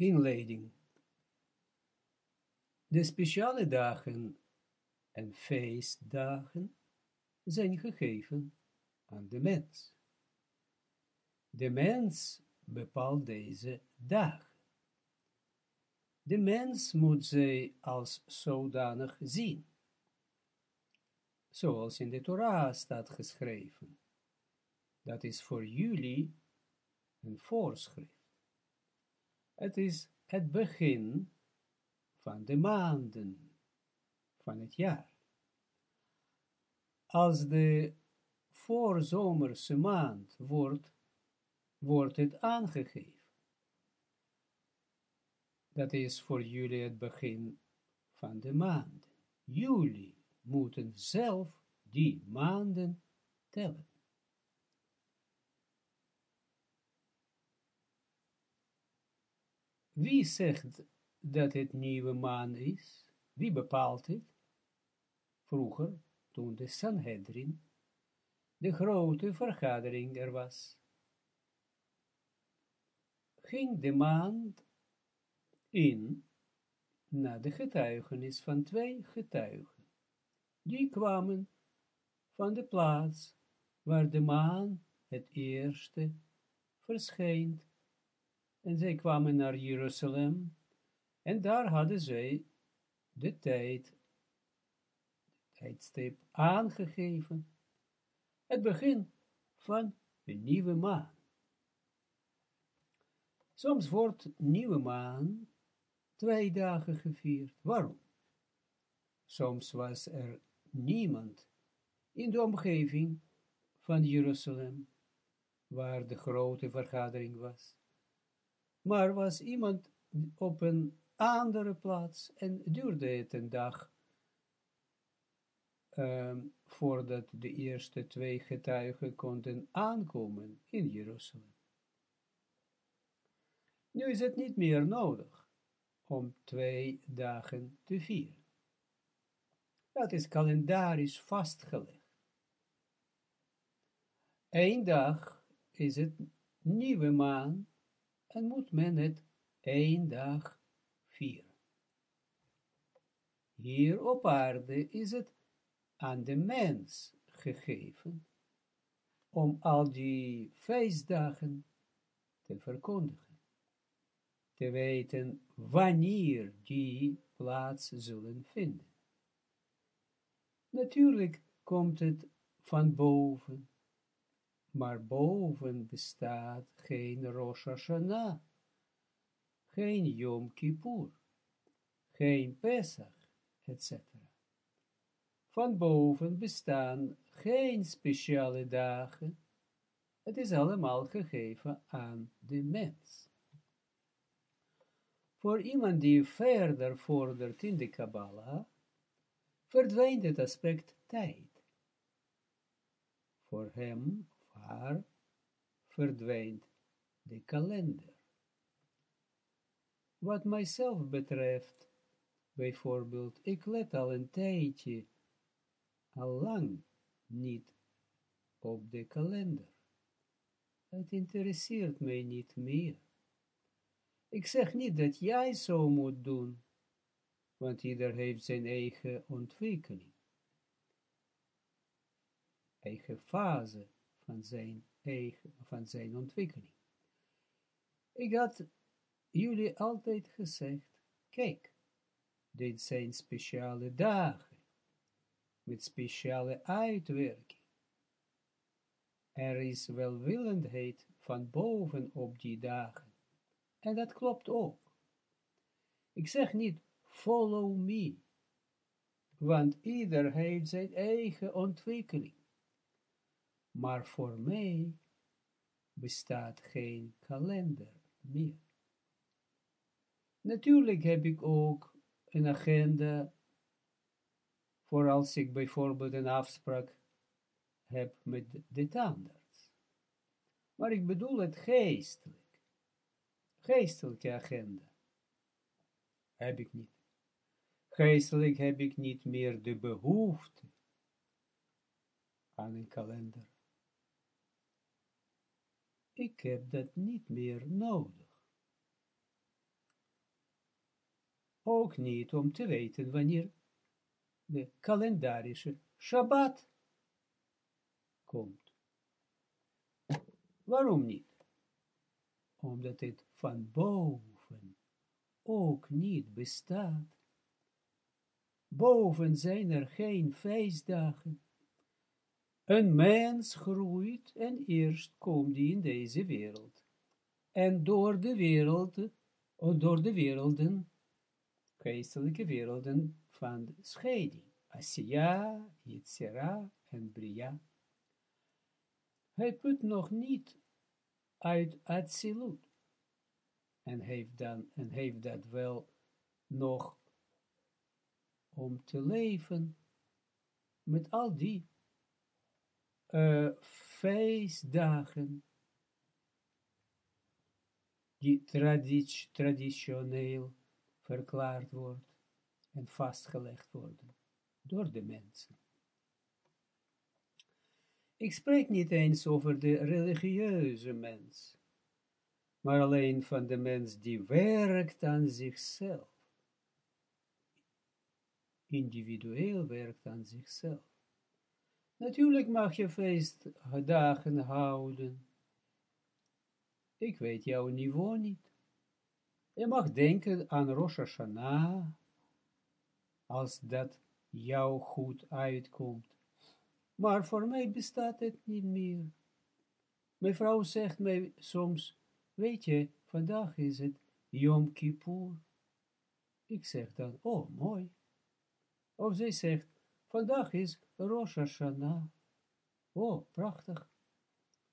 Inleiding. De speciale dagen en feestdagen zijn gegeven aan de mens. De mens bepaalt deze dag. De mens moet zij als zodanig zien. Zoals in de Torah staat geschreven. Dat is voor jullie een voorschrift. Het is het begin van de maanden van het jaar. Als de voorzomerse maand wordt, wordt het aangegeven. Dat is voor jullie het begin van de maand. Jullie moeten zelf die maanden tellen. Wie zegt dat het nieuwe maan is? Wie bepaalt het? Vroeger, toen de Sanhedrin, de grote vergadering er was, ging de maand in na de getuigenis van twee getuigen. Die kwamen van de plaats waar de maan het eerste verschijnt en zij kwamen naar Jeruzalem, en daar hadden zij de tijd, de tijdstip aangegeven, het begin van de nieuwe maan. Soms wordt nieuwe maan twee dagen gevierd. Waarom? Soms was er niemand in de omgeving van Jeruzalem, waar de grote vergadering was maar was iemand op een andere plaats en duurde het een dag um, voordat de eerste twee getuigen konden aankomen in Jeruzalem. Nu is het niet meer nodig om twee dagen te vieren. Dat is kalendarisch vastgelegd. Eén dag is het nieuwe maan en moet men het één dag vieren. Hier op aarde is het aan de mens gegeven om al die feestdagen te verkondigen, te weten wanneer die plaats zullen vinden. Natuurlijk komt het van boven, maar boven bestaat geen Rosh Hashanah, geen Yom Kippur, geen Pesach, etc. Van boven bestaan geen speciale dagen, het is allemaal gegeven aan de mens. Voor iemand die verder vordert in de Kabbalah, verdwijnt het aspect tijd. Voor hem verdwijnt de kalender. Wat mijzelf betreft, bijvoorbeeld, ik let al een tijdje, al lang niet op de kalender. Het interesseert mij niet meer. Ik zeg niet dat jij zo moet doen, want ieder heeft zijn eigen ontwikkeling, eigen fase van zijn eigen, van zijn ontwikkeling. Ik had jullie altijd gezegd, kijk, dit zijn speciale dagen, met speciale uitwerking. Er is welwillendheid van boven op die dagen. En dat klopt ook. Ik zeg niet, follow me, want ieder heeft zijn eigen ontwikkeling maar voor mij bestaat geen kalender meer. Natuurlijk heb ik ook een agenda voor als ik bijvoorbeeld een afspraak heb met de tandarts. Maar ik bedoel het geestelijk. Geestelijke agenda heb ik niet. Geestelijk heb ik niet meer de behoefte aan een kalender. Ik heb dat niet meer nodig. ook niet om te weten wanneer de kalendarische Shabbat komt. Waarom niet? Omdat het van boven ook niet bestaat. Boven zijn er geen feestdagen. Een mens groeit en eerst komt hij in deze wereld. En door de wereld, door de werelden, geestelijke werelden van de scheiding. Asiya, Yitzhara en Bria. Hij put nog niet uit Atsilut. En heeft, dan, en heeft dat wel nog om te leven met al die uh, feestdagen die traditie, traditioneel verklaard wordt en vastgelegd worden door de mensen. Ik spreek niet eens over de religieuze mens, maar alleen van de mens die werkt aan zichzelf. Individueel werkt aan zichzelf. Natuurlijk mag je feestdagen houden. Ik weet jouw niveau niet. Je mag denken aan Rosh Hashanah, als dat jou goed uitkomt. Maar voor mij bestaat het niet meer. Mijn vrouw zegt mij soms, weet je, vandaag is het Yom Kippur. Ik zeg dan, oh, mooi. Of zij zegt, vandaag is Rosh Hashanah. Oh, prachtig.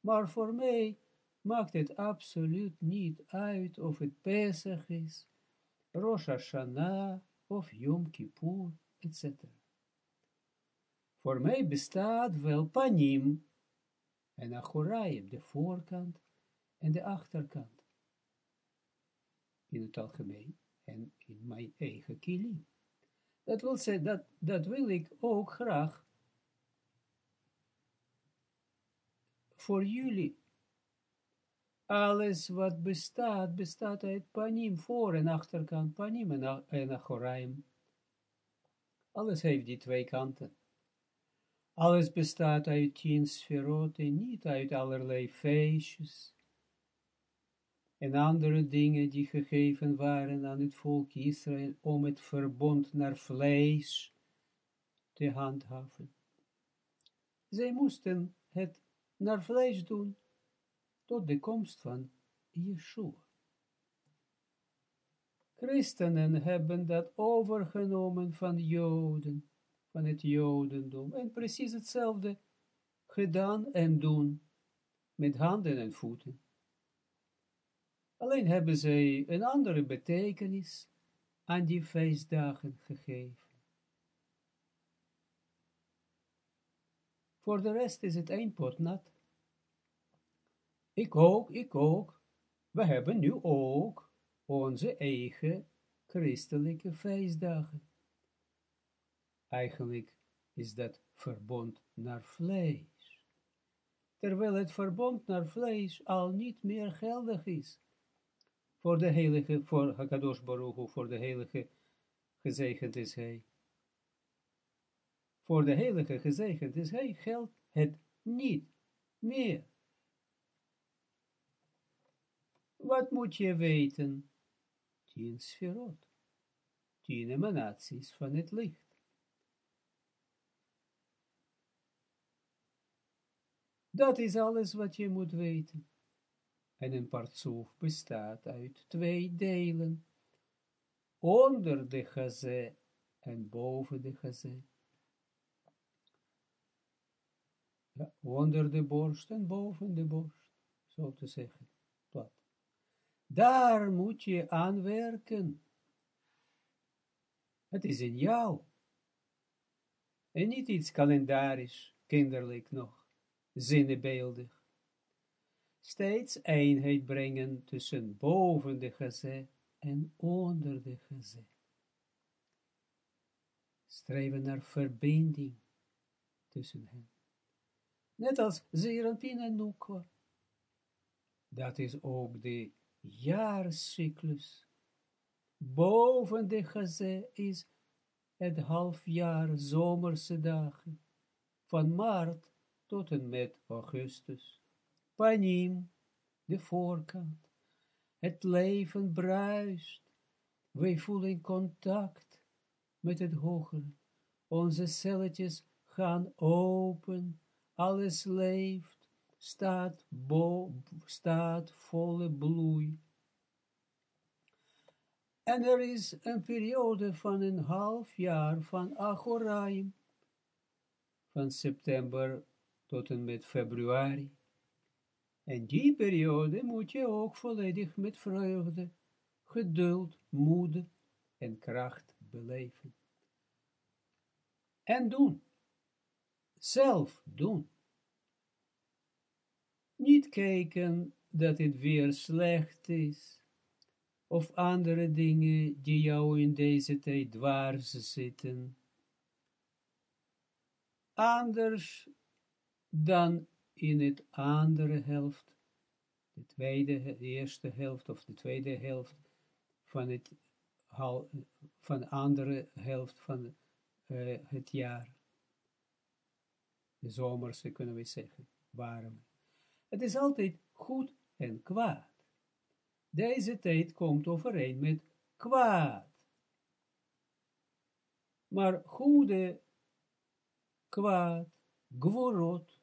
Maar voor mij maakt het absoluut niet uit of het Pesach is, Rosh Hashanah of Yom Kippur, etc. Voor mij bestaat wel panim en achoraim, de voorkant en de achterkant. In het algemeen en in mijn eigen kilim. Dat wil zeggen, dat, dat wil ik ook graag voor jullie alles wat bestaat, bestaat uit panim, voor- en achterkant, panim en achoraim. Alles heeft die twee kanten. Alles bestaat uit tien sferoten, niet uit allerlei feestjes en andere dingen die gegeven waren aan het volk Israël om het verbond naar vlees te handhaven. Zij moesten het naar vlees doen, tot de komst van Yeshua. Christenen hebben dat overgenomen van Joden, van het Jodendom, en precies hetzelfde gedaan en doen, met handen en voeten. Alleen hebben zij een andere betekenis aan die feestdagen gegeven. Voor de rest is het één pot nat. Ik ook, ik ook. We hebben nu ook onze eigen christelijke feestdagen. Eigenlijk is dat verbond naar vlees. Terwijl het verbond naar vlees al niet meer geldig is. Voor de heilige, voor Hakadosh Baruch voor de heilige gezegend is hij. Voor de heilige gezegend is hij, geldt het niet meer. Wat moet je weten? Tien sferot. Tien emanaties van het licht. Dat is alles wat je moet weten. En een partsoef bestaat uit twee delen. Onder de gazé en boven de gazé. Onder de borst en boven de borst, zo te zeggen. Daar moet je aan werken. Het is in jou. En niet iets kalendarisch, kinderlijk nog, zinnebeeldig. Steeds eenheid brengen tussen boven de gezet en onder de gezet. Streven naar verbinding tussen hen. Net als Zeranpin en. Dat is ook de jaarcyclus. Boven de gazé is het halfjaar zomerse dagen, van maart tot en met augustus. Panim, de voorkant, het leven bruist, wij voelen contact met het hogere, onze celletjes gaan open, alles leeft, staat, bo staat volle bloei. En er is een periode van een half jaar van Achoraim, van september tot en met februari. En die periode moet je ook volledig met vreugde, geduld, moed en kracht beleven. En doen. Zelf doen. Niet kijken dat het weer slecht is, of andere dingen die jou in deze tijd dwars zitten. Anders dan in het andere helft, de tweede, de eerste helft of de tweede helft van het van de andere helft van uh, het jaar. De zomerse kunnen we zeggen, warm. Het is altijd goed en kwaad. Deze tijd komt overeen met kwaad. Maar goede, kwaad, gworot.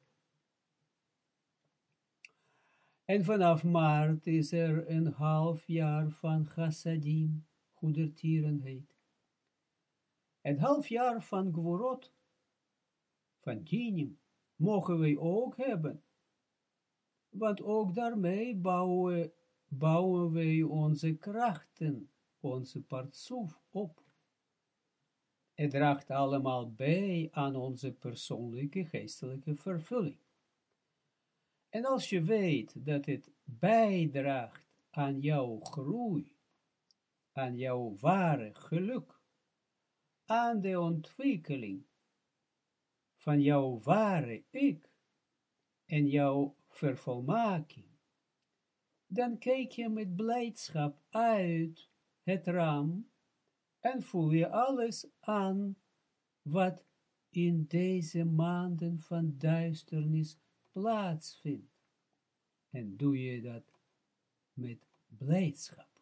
En vanaf maart is er een half jaar van chassadim, goedertierenheid. Het half jaar van gworot, van mogen wij ook hebben. Want ook daarmee bouwen bouwen wij onze krachten, onze partsoef op. Het draagt allemaal bij aan onze persoonlijke geestelijke vervulling. En als je weet dat het bijdraagt aan jouw groei, aan jouw ware geluk, aan de ontwikkeling van jouw ware ik en jouw vervolmaking, dan kijk je met blijdschap uit het raam en voel je alles aan wat in deze maanden van duisternis plaatsvindt. En doe je dat met blijdschap.